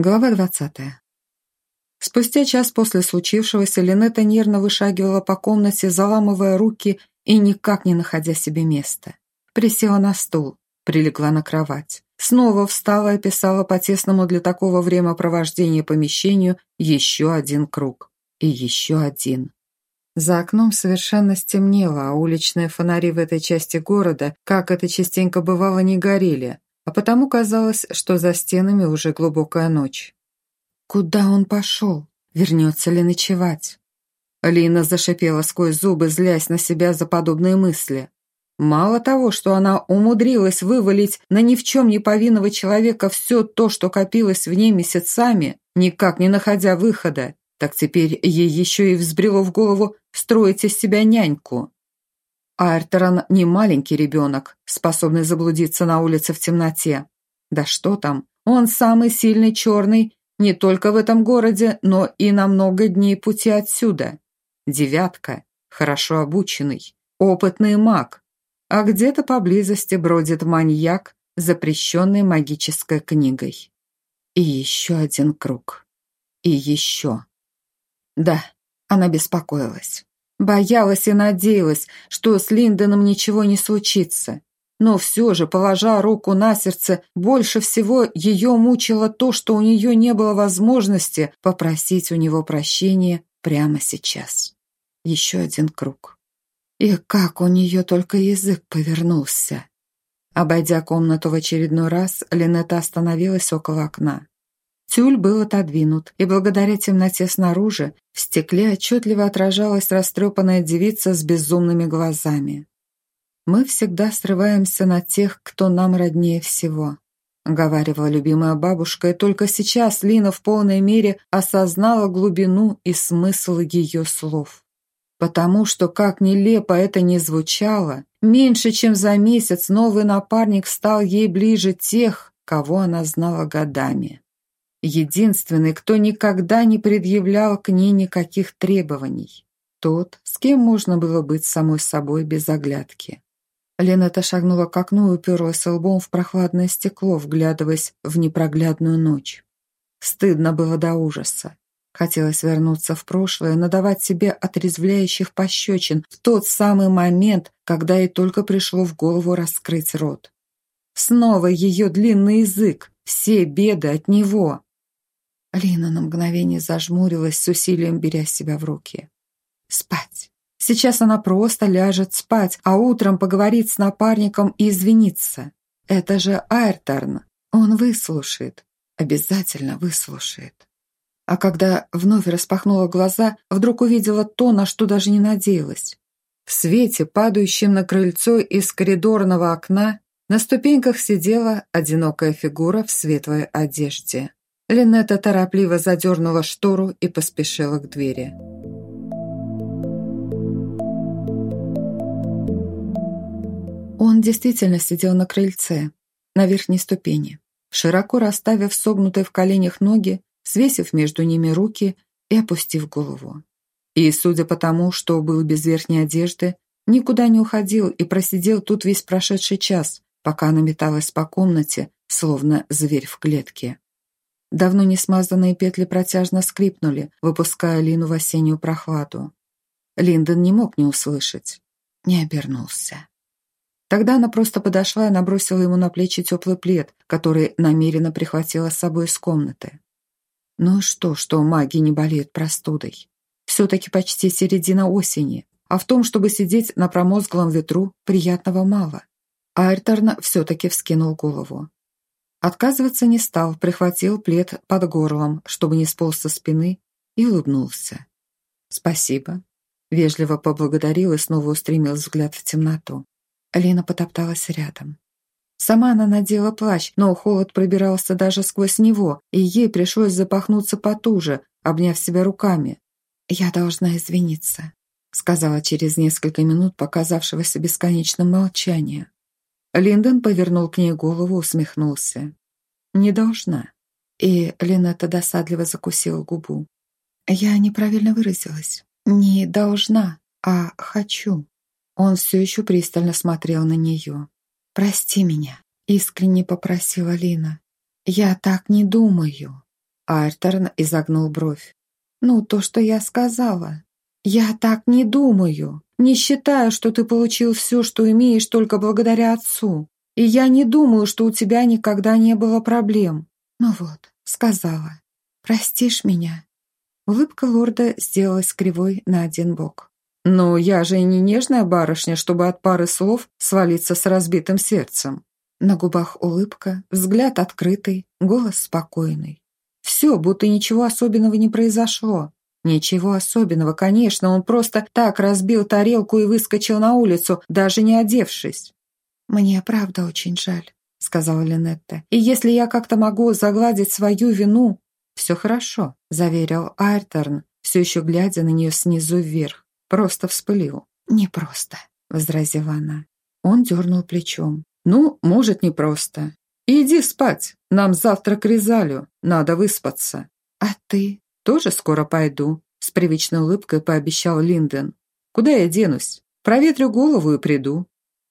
Глава двадцатая. Спустя час после случившегося Линетта нервно вышагивала по комнате, заламывая руки и никак не находя себе места. Присела на стул, прилегла на кровать. Снова встала и писала по тесному для такого времяпровождения помещению еще один круг. И еще один. За окном совершенно стемнело, а уличные фонари в этой части города, как это частенько бывало, не горели, а потому казалось, что за стенами уже глубокая ночь. Куда он пошел? Вернется ли ночевать? Лина зашипела сквозь зубы, злясь на себя за подобные мысли. Мало того, что она умудрилась вывалить на ни в чем не повинного человека все то, что копилось в ней месяцами, никак не находя выхода, так теперь ей еще и взбрело в голову строить из себя няньку. Айртерон не маленький ребенок, способный заблудиться на улице в темноте. Да что там, он самый сильный черный не только в этом городе, но и на много дней пути отсюда. Девятка, хорошо обученный, опытный маг. А где-то поблизости бродит маньяк, запрещенный магической книгой. И еще один круг. И еще. Да, она беспокоилась. Боялась и надеялась, что с Линдоном ничего не случится. Но все же, положа руку на сердце, больше всего ее мучило то, что у нее не было возможности попросить у него прощения прямо сейчас. Еще один круг. И как у нее только язык повернулся. Обойдя комнату в очередной раз, Линетта остановилась около окна. Тюль был отодвинут, и благодаря темноте снаружи в стекле отчетливо отражалась растрепанная девица с безумными глазами. «Мы всегда срываемся на тех, кто нам роднее всего», — говаривала любимая бабушка, и только сейчас Лина в полной мере осознала глубину и смысл ее слов. Потому что, как нелепо это ни звучало, меньше чем за месяц новый напарник стал ей ближе тех, кого она знала годами единственный, кто никогда не предъявлял к ней никаких требований. Тот, с кем можно было быть самой собой без оглядки. Ленета шагнула к окну и уперлась лбом в прохладное стекло, вглядываясь в непроглядную ночь. Стыдно было до ужаса. Хотелось вернуться в прошлое, надавать себе отрезвляющих пощечин в тот самый момент, когда ей только пришло в голову раскрыть рот. Снова ее длинный язык, все беды от него. Лина на мгновение зажмурилась, с усилием беря себя в руки. Спать. Сейчас она просто ляжет спать, а утром поговорит с напарником и извинится. Это же Айрторн. Он выслушает. Обязательно выслушает. А когда вновь распахнула глаза, вдруг увидела то, на что даже не надеялась. В свете, падающем на крыльцо из коридорного окна, на ступеньках сидела одинокая фигура в светлой одежде. Линетта торопливо задернула штору и поспешила к двери. Он действительно сидел на крыльце, на верхней ступени, широко расставив согнутые в коленях ноги, свесив между ними руки и опустив голову. И, судя по тому, что был без верхней одежды, никуда не уходил и просидел тут весь прошедший час, пока она металась по комнате, словно зверь в клетке. Давно не смазанные петли протяжно скрипнули, выпуская Лину в осеннюю прохладу. Линдон не мог не услышать. Не обернулся. Тогда она просто подошла и набросила ему на плечи теплый плед, который намеренно прихватила с собой из комнаты. Ну и что, что маги не болеют простудой? Все-таки почти середина осени, а в том, чтобы сидеть на промозглом ветру, приятного мало. Айрторн все-таки вскинул голову. Отказываться не стал, прихватил плед под горлом, чтобы не сполз со спины, и улыбнулся. «Спасибо». Вежливо поблагодарил и снова устремил взгляд в темноту. Лена потопталась рядом. Сама она надела плащ, но холод пробирался даже сквозь него, и ей пришлось запахнуться потуже, обняв себя руками. «Я должна извиниться», — сказала через несколько минут показавшегося бесконечным молчания. Линдон повернул к ней голову, усмехнулся. «Не должна». И Линетта досадливо закусила губу. «Я неправильно выразилась. Не должна, а хочу». Он все еще пристально смотрел на нее. «Прости меня», — искренне попросила Лина. «Я так не думаю». Айрторн изогнул бровь. «Ну, то, что я сказала. Я так не думаю. Не считаю, что ты получил все, что имеешь только благодаря отцу. И я не думаю, что у тебя никогда не было проблем. Ну вот, сказала. Простишь меня?» Улыбка лорда сделалась кривой на один бок. «Но я же не нежная барышня, чтобы от пары слов свалиться с разбитым сердцем». На губах улыбка, взгляд открытый, голос спокойный. Все, будто ничего особенного не произошло. Ничего особенного, конечно, он просто так разбил тарелку и выскочил на улицу, даже не одевшись. «Мне правда очень жаль», — сказала Линетта. «И если я как-то могу загладить свою вину...» «Все хорошо», — заверил Айрторн, все еще глядя на нее снизу вверх. Просто вспылил. «Не просто», — возразила она. Он дернул плечом. «Ну, может, не просто. Иди спать. Нам завтра к Резалю. Надо выспаться». «А ты?» «Тоже скоро пойду», — с привычной улыбкой пообещал Линден. «Куда я денусь? Проветрю голову и приду».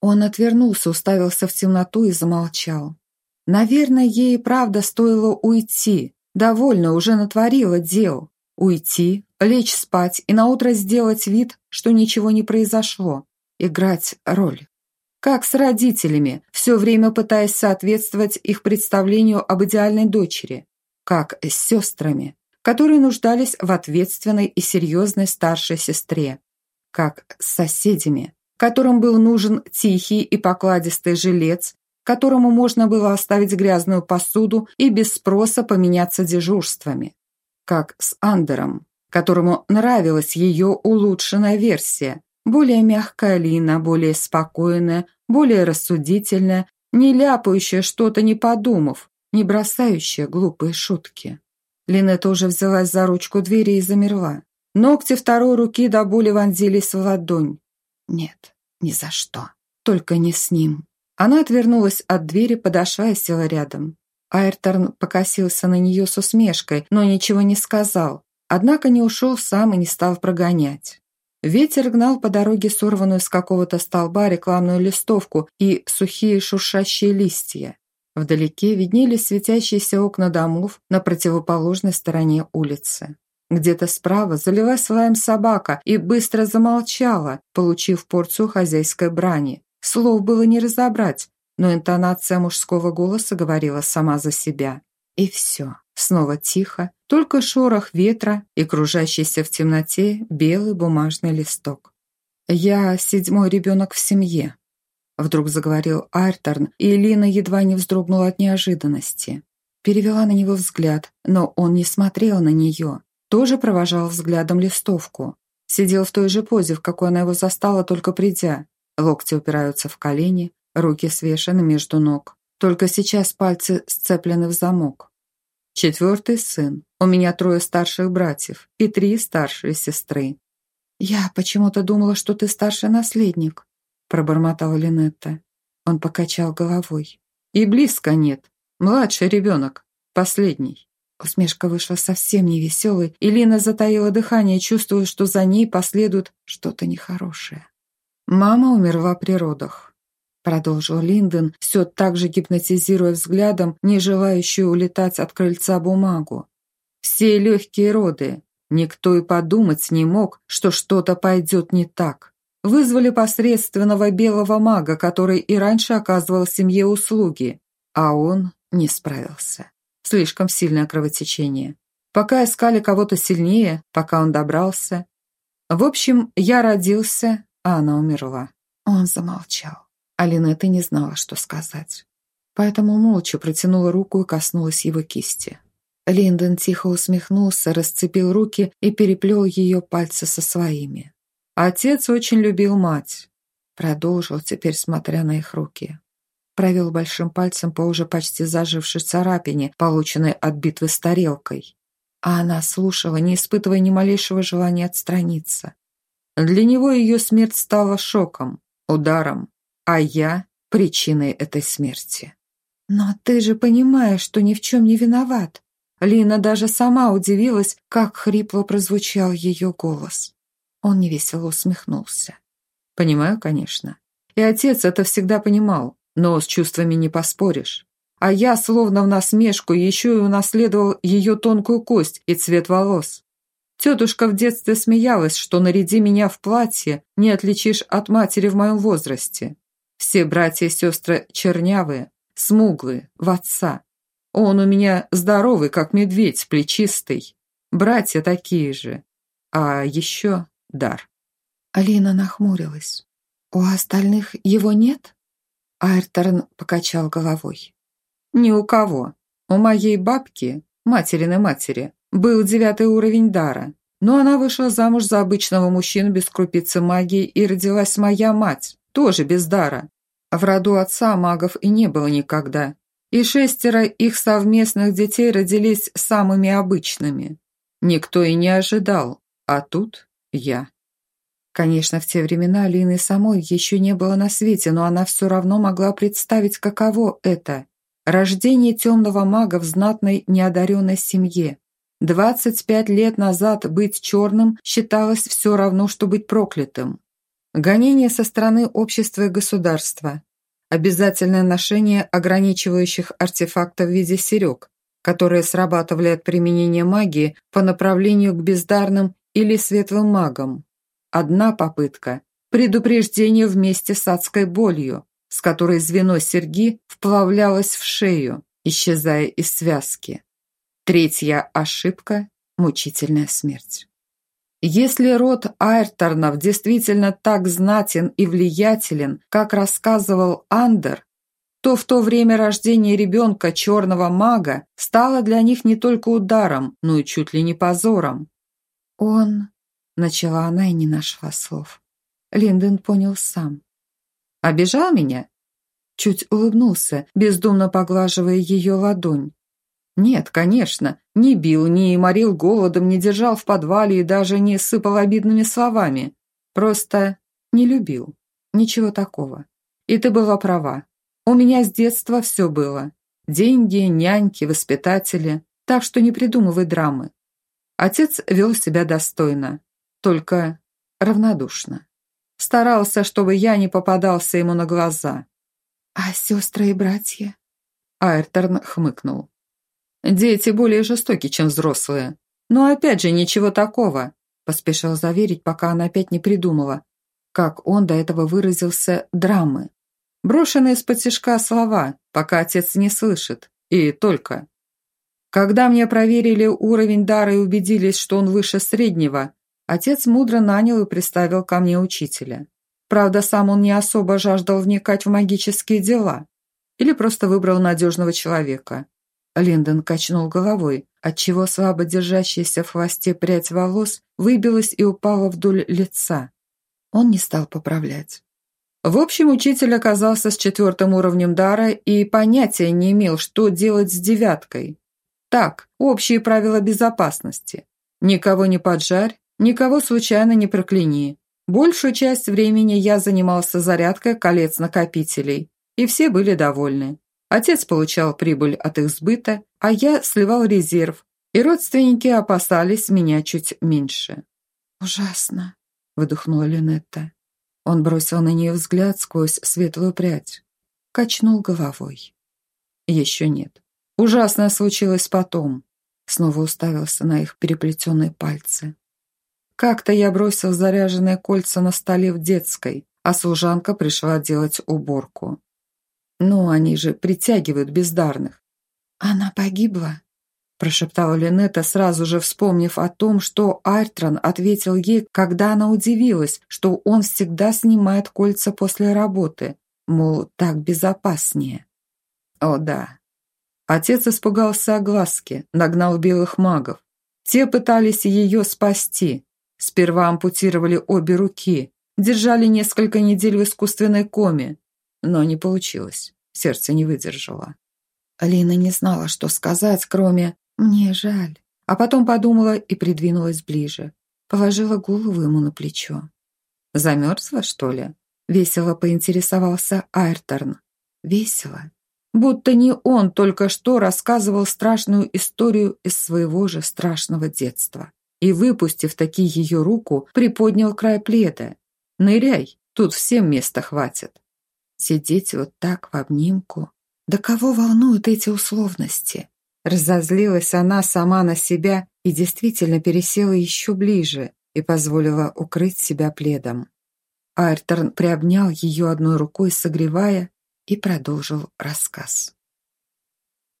Он отвернулся, уставился в темноту и замолчал. Наверное, ей правда стоило уйти. Довольно уже натворила дел. Уйти, лечь спать и наутро сделать вид, что ничего не произошло. Играть роль. Как с родителями, все время пытаясь соответствовать их представлению об идеальной дочери. Как с сестрами, которые нуждались в ответственной и серьезной старшей сестре. Как с соседями, которым был нужен тихий и покладистый жилец, которому можно было оставить грязную посуду и без спроса поменяться дежурствами. Как с Андером, которому нравилась ее улучшенная версия, более мягкая Лина, более спокойная, более рассудительная, не ляпающая что-то не подумав, не бросающая глупые шутки. Лина тоже взялась за ручку двери и замерла. Ногти второй руки до боли вонзились в ладонь. Нет, ни за что. Только не с ним. Она отвернулась от двери, подошла и села рядом. Айрторн покосился на нее с усмешкой, но ничего не сказал. Однако не ушел сам и не стал прогонять. Ветер гнал по дороге сорванную с какого-то столба рекламную листовку и сухие шуршащие листья. Вдалеке виднелись светящиеся окна домов на противоположной стороне улицы. Где-то справа залилась лаем собака и быстро замолчала, получив порцию хозяйской брани. Слов было не разобрать, но интонация мужского голоса говорила сама за себя. И все. Снова тихо, только шорох ветра и кружащийся в темноте белый бумажный листок. «Я седьмой ребенок в семье», — вдруг заговорил Айрторн, и Элина едва не вздрогнула от неожиданности. Перевела на него взгляд, но он не смотрел на нее, тоже провожал взглядом листовку. Сидел в той же позе, в какой она его застала, только придя. Локти упираются в колени, руки свешены между ног. Только сейчас пальцы сцеплены в замок. Четвертый сын. У меня трое старших братьев и три старшие сестры. «Я почему-то думала, что ты старший наследник», пробормотала Линетта. Он покачал головой. «И близко нет. Младший ребенок. Последний». Усмешка вышла совсем невеселой, и Лина затаила дыхание, чувствуя, что за ней последует что-то нехорошее. Мама умерла при родах продолжил Линден, все так же гипнотизируя взглядом, не желающую улетать от крыльца бумагу. «Все легкие роды. Никто и подумать не мог, что что-то пойдет не так. Вызвали посредственного белого мага, который и раньше оказывал семье услуги, а он не справился. Слишком сильное кровотечение. Пока искали кого-то сильнее, пока он добрался. В общем, я родился, а она умерла». Он замолчал. Алина это не знала, что сказать. Поэтому молча протянула руку и коснулась его кисти. Линдон тихо усмехнулся, расцепил руки и переплел ее пальцы со своими. Отец очень любил мать. Продолжил теперь, смотря на их руки. Провел большим пальцем по уже почти зажившей царапине, полученной от битвы с тарелкой. А она слушала, не испытывая ни малейшего желания отстраниться. Для него ее смерть стала шоком, ударом, а я причиной этой смерти. Но ты же понимаешь, что ни в чем не виноват. Лина даже сама удивилась, как хрипло прозвучал ее голос. Он невесело усмехнулся. Понимаю, конечно. И отец это всегда понимал, но с чувствами не поспоришь. а я, словно в насмешку, еще и унаследовал ее тонкую кость и цвет волос. Тетушка в детстве смеялась, что наряди меня в платье, не отличишь от матери в моем возрасте. Все братья и сестры чернявые, смуглые, в отца. Он у меня здоровый, как медведь, плечистый. Братья такие же. А еще дар. Алина нахмурилась. «У остальных его нет?» Айрторн покачал головой. «Ни у кого. У моей бабки, материной матери, был девятый уровень дара, но она вышла замуж за обычного мужчину без крупицы магии и родилась моя мать, тоже без дара. В роду отца магов и не было никогда. И шестеро их совместных детей родились самыми обычными. Никто и не ожидал, а тут я. Конечно, в те времена Алины самой еще не было на свете, но она все равно могла представить, каково это – рождение темного мага в знатной неодаренной семье. 25 лет назад быть черным считалось все равно, что быть проклятым. Гонение со стороны общества и государства. Обязательное ношение ограничивающих артефактов в виде серег, которые срабатывали от применения магии по направлению к бездарным или светлым магам. Одна попытка – предупреждение вместе с адской болью, с которой звено серьги вплавлялось в шею, исчезая из связки. Третья ошибка – мучительная смерть. Если род Айрторнов действительно так знатен и влиятелен, как рассказывал Андер, то в то время рождение ребенка черного мага стало для них не только ударом, но и чуть ли не позором. «Он...» — начала она и не нашла слов. Линдон понял сам. «Обижал меня?» Чуть улыбнулся, бездумно поглаживая ее ладонь. Нет, конечно, не бил, не морил голодом, не держал в подвале и даже не сыпал обидными словами. Просто не любил. Ничего такого. И ты была права. У меня с детства все было. Деньги, няньки, воспитатели. Так что не придумывай драмы. Отец вел себя достойно. Только равнодушно. Старался, чтобы я не попадался ему на глаза. «А сестры и братья?» Айрторн хмыкнул. Дети более жестоки, чем взрослые. Но опять же, ничего такого», – поспешил заверить, пока она опять не придумала. Как он до этого выразился «драмы». Брошенные из-под слова, пока отец не слышит. И только. Когда мне проверили уровень дара и убедились, что он выше среднего, отец мудро нанял и приставил ко мне учителя. Правда, сам он не особо жаждал вникать в магические дела. Или просто выбрал надежного человека. Линдон качнул головой, отчего слабо держащаяся в хвосте прядь волос выбилась и упала вдоль лица. Он не стал поправлять. В общем, учитель оказался с четвертым уровнем дара и понятия не имел, что делать с девяткой. Так, общие правила безопасности. Никого не поджарь, никого случайно не прокляни. Большую часть времени я занимался зарядкой колец-накопителей, и все были довольны. Отец получал прибыль от их сбыта, а я сливал резерв, и родственники опасались меня чуть меньше. «Ужасно», — выдохнула Линетта. Он бросил на нее взгляд сквозь светлую прядь. Качнул головой. «Еще нет. Ужасное случилось потом». Снова уставился на их переплетенные пальцы. Как-то я бросил заряженные кольца на столе в детской, а служанка пришла делать уборку. Ну, они же притягивают бездарных. Она погибла? Прошептала Линетта, сразу же вспомнив о том, что Айртрон ответил ей, когда она удивилась, что он всегда снимает кольца после работы. Мол, так безопаснее. О да. Отец испугался огласки, нагнал белых магов. Те пытались ее спасти. Сперва ампутировали обе руки, держали несколько недель в искусственной коме, но не получилось. Сердце не выдержало. Алина не знала, что сказать, кроме «мне жаль». А потом подумала и придвинулась ближе. Положила голову ему на плечо. «Замерзла, что ли?» Весело поинтересовался Айрторн. «Весело?» Будто не он только что рассказывал страшную историю из своего же страшного детства. И, выпустив таки ее руку, приподнял край пледа. «Ныряй, тут всем места хватит». Сидеть вот так в обнимку, Да кого волнуют эти условности? Разозлилась она сама на себя и действительно пересела еще ближе и позволила укрыть себя пледом. Айрторн приобнял ее одной рукой, согревая, и продолжил рассказ.